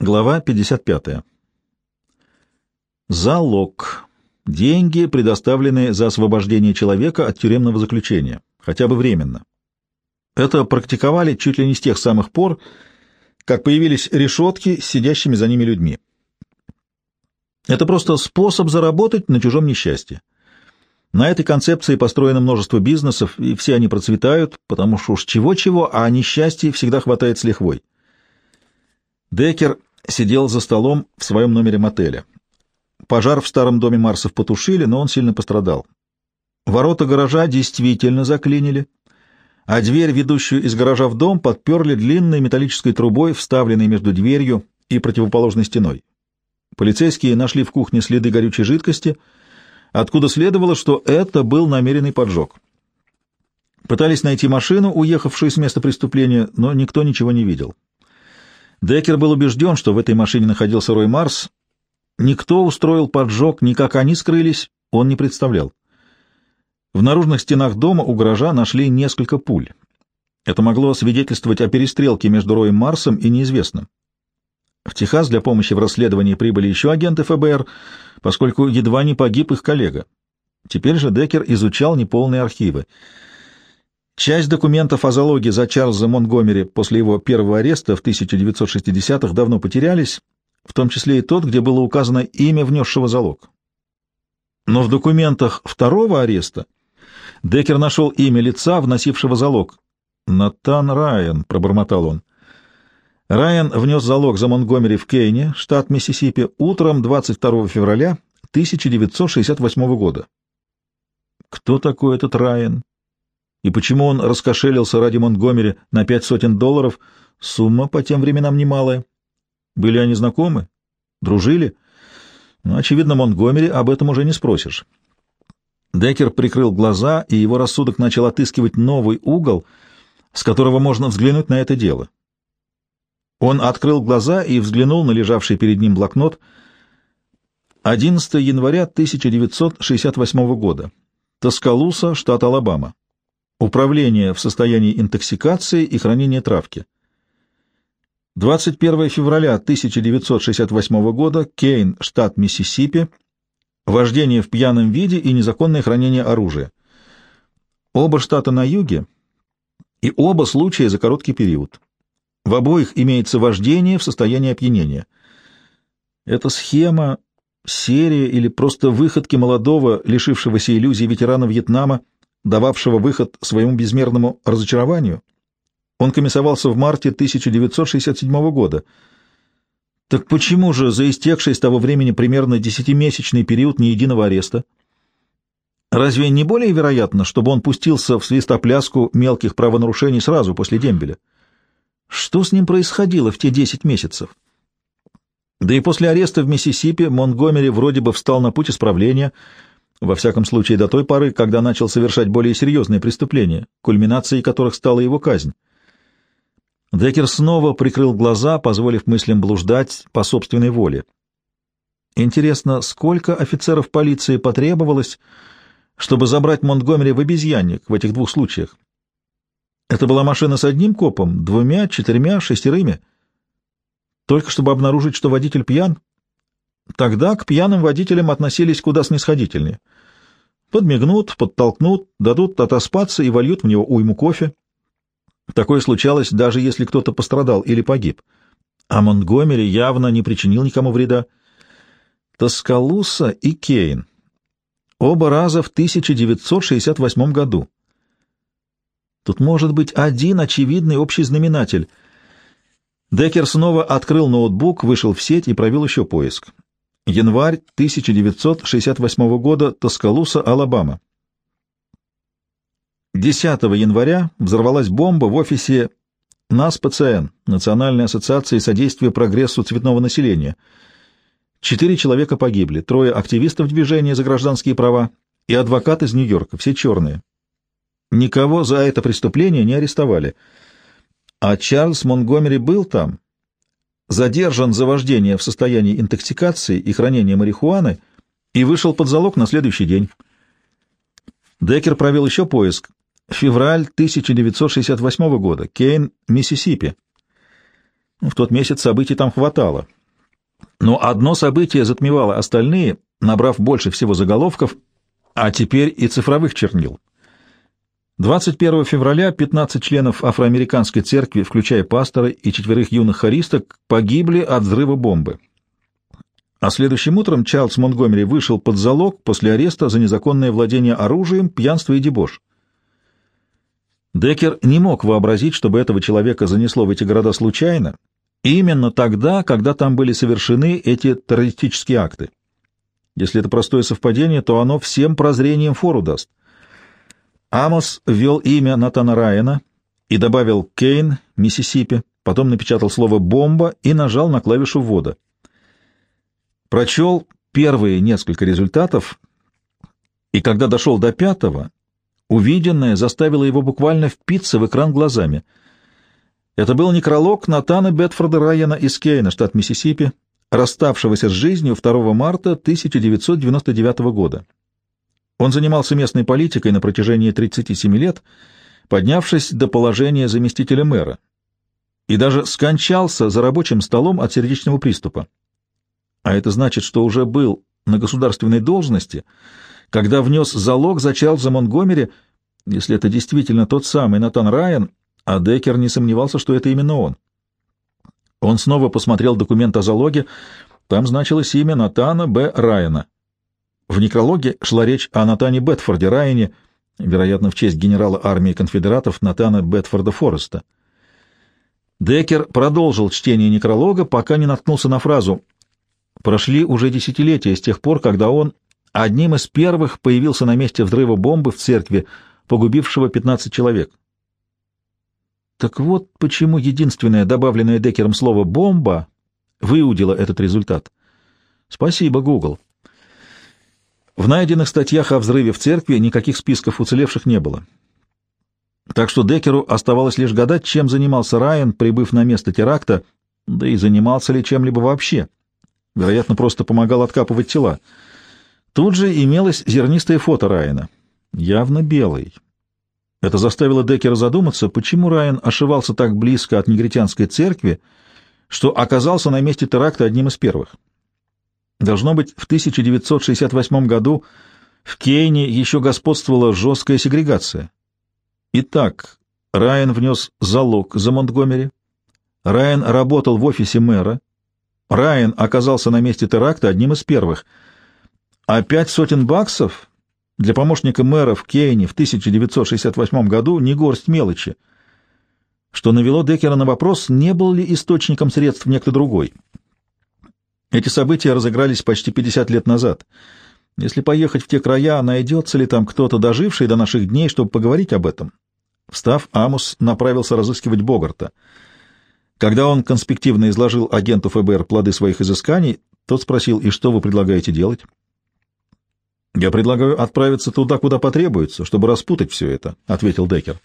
Глава 55. Залог. Деньги, предоставленные за освобождение человека от тюремного заключения, хотя бы временно. Это практиковали чуть ли не с тех самых пор, как появились решетки с сидящими за ними людьми. Это просто способ заработать на чужом несчастье. На этой концепции построено множество бизнесов, и все они процветают, потому что уж чего-чего, а несчастья всегда хватает с лихвой. Деккер сидел за столом в своем номере мотеля. Пожар в старом доме Марсов потушили, но он сильно пострадал. Ворота гаража действительно заклинили, а дверь, ведущую из гаража в дом, подперли длинной металлической трубой, вставленной между дверью и противоположной стеной. Полицейские нашли в кухне следы горючей жидкости, откуда следовало, что это был намеренный поджог. Пытались найти машину, уехавшую с места преступления, но никто ничего не видел. Деккер был убежден, что в этой машине находился Рой Марс. Никто устроил поджог, ни как они скрылись, он не представлял. В наружных стенах дома у гаража нашли несколько пуль. Это могло свидетельствовать о перестрелке между Роем Марсом и неизвестным. В Техас для помощи в расследовании прибыли еще агенты ФБР, поскольку едва не погиб их коллега. Теперь же Деккер изучал неполные архивы. Часть документов о залоге за Чарльза Монтгомери после его первого ареста в 1960-х давно потерялись, в том числе и тот, где было указано имя внесшего залог. Но в документах второго ареста Деккер нашел имя лица, вносившего залог. «Натан Райан», — пробормотал он. Райан внес залог за Монтгомери в Кейне, штат Миссисипи, утром 22 февраля 1968 года. Кто такой этот Райан? И почему он раскошелился ради Монтгомери на пять сотен долларов? Сумма по тем временам немалая. Были они знакомы? Дружили? Ну, очевидно, Монтгомери об этом уже не спросишь. Деккер прикрыл глаза, и его рассудок начал отыскивать новый угол, с которого можно взглянуть на это дело. Он открыл глаза и взглянул на лежавший перед ним блокнот. 11 января 1968 года. Тоскалуса, штат Алабама. Управление в состоянии интоксикации и хранения травки. 21 февраля 1968 года. Кейн, штат Миссисипи. Вождение в пьяном виде и незаконное хранение оружия. Оба штата на юге и оба случая за короткий период. В обоих имеется вождение в состоянии опьянения. Эта схема, серия или просто выходки молодого, лишившегося иллюзий ветерана Вьетнама – дававшего выход своему безмерному разочарованию. Он комиссовался в марте 1967 года. Так почему же за истекший с того времени примерно десятимесячный период ни единого ареста? Разве не более вероятно, чтобы он пустился в свистопляску мелких правонарушений сразу после дембеля? Что с ним происходило в те десять месяцев? Да и после ареста в Миссисипи Монтгомери вроде бы встал на путь исправления — во всяком случае до той поры, когда начал совершать более серьезные преступления, кульминацией которых стала его казнь. Деккер снова прикрыл глаза, позволив мыслям блуждать по собственной воле. Интересно, сколько офицеров полиции потребовалось, чтобы забрать Монтгомери в обезьянник в этих двух случаях? Это была машина с одним копом, двумя, четырьмя, шестерыми? Только чтобы обнаружить, что водитель пьян? Тогда к пьяным водителям относились куда снисходительнее. Подмигнут, подтолкнут, дадут отоспаться и вольют в него уйму кофе. Такое случалось, даже если кто-то пострадал или погиб. А Монтгомери явно не причинил никому вреда. Тоскалуса и Кейн. Оба раза в 1968 году. Тут может быть один очевидный общий знаменатель. Деккер снова открыл ноутбук, вышел в сеть и провел еще поиск. Январь 1968 года, Тоскалуса, Алабама. 10 января взорвалась бомба в офисе НАСПЦН, Национальной ассоциации содействия прогрессу цветного населения. Четыре человека погибли, трое активистов движения за гражданские права и адвокат из Нью-Йорка, все черные. Никого за это преступление не арестовали. А Чарльз Монгомери был там, задержан за вождение в состоянии интоксикации и хранения марихуаны и вышел под залог на следующий день. Деккер провел еще поиск. Февраль 1968 года. Кейн, Миссисипи. В тот месяц событий там хватало. Но одно событие затмевало остальные, набрав больше всего заголовков, а теперь и цифровых чернил. 21 февраля 15 членов афроамериканской церкви, включая пастора и четверых юных хористок, погибли от взрыва бомбы. А следующим утром Чарльз Монтгомери вышел под залог после ареста за незаконное владение оружием, пьянство и дебош. Деккер не мог вообразить, чтобы этого человека занесло в эти города случайно, именно тогда, когда там были совершены эти террористические акты. Если это простое совпадение, то оно всем прозрением фору даст. Амос ввел имя Натана Райана и добавил «Кейн», Миссисипи, потом напечатал слово «бомба» и нажал на клавишу ввода. Прочел первые несколько результатов, и когда дошел до пятого, увиденное заставило его буквально впиться в экран глазами. Это был некролог Натана Бетфорда Райана из Кейна, штат Миссисипи, расставшегося с жизнью 2 марта 1999 года. Он занимался местной политикой на протяжении 37 лет, поднявшись до положения заместителя мэра, и даже скончался за рабочим столом от сердечного приступа. А это значит, что уже был на государственной должности, когда внес залог за Чарльза Монгомери, если это действительно тот самый Натан Райан, а Деккер не сомневался, что это именно он. Он снова посмотрел документ о залоге, там значилось имя Натана Б. Райана. В некрологе шла речь о Натане Бетфорде Райане, вероятно, в честь генерала армии конфедератов Натана Бетфорда Фореста. Деккер продолжил чтение некролога, пока не наткнулся на фразу «Прошли уже десятилетия с тех пор, когда он одним из первых появился на месте взрыва бомбы в церкви, погубившего 15 человек». Так вот почему единственное добавленное Деккером слово «бомба» выудило этот результат. Спасибо, Google. В найденных статьях о взрыве в церкви никаких списков уцелевших не было. Так что Деккеру оставалось лишь гадать, чем занимался Райан, прибыв на место теракта, да и занимался ли чем-либо вообще. Вероятно, просто помогал откапывать тела. Тут же имелось зернистое фото Райана, явно белый. Это заставило Деккера задуматься, почему Райан ошивался так близко от негритянской церкви, что оказался на месте теракта одним из первых. Должно быть, в 1968 году в Кейне еще господствовала жесткая сегрегация. Итак, Райан внес залог за Монтгомери. Райан работал в офисе мэра. Райан оказался на месте теракта одним из первых. А пять сотен баксов для помощника мэра в Кейне в 1968 году не горсть мелочи, что навело Деккера на вопрос, не был ли источником средств некто другой. Эти события разыгрались почти 50 лет назад. Если поехать в те края, найдется ли там кто-то, доживший до наших дней, чтобы поговорить об этом? Встав, Амус направился разыскивать Богарта. Когда он конспективно изложил агенту ФБР плоды своих изысканий, тот спросил, и что вы предлагаете делать? «Я предлагаю отправиться туда, куда потребуется, чтобы распутать все это», — ответил Деккер.